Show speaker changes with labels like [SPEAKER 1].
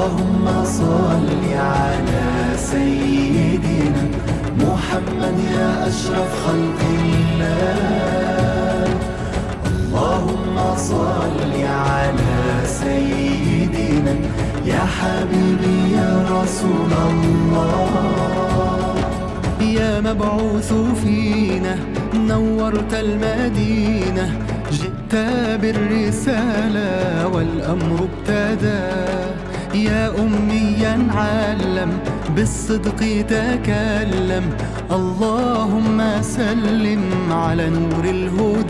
[SPEAKER 1] اللهم صل على سيدنا محمد يا أشرف خلق الله. اللهم صل على سيدنا يا حبيبي يا رسول الله.
[SPEAKER 2] يا مبعوث فينا نورت المدينة جئت بالرسالة والأمر ابتدى. يا أميا علم بالصدق تكلم. اللهم سلم على نور الهدى.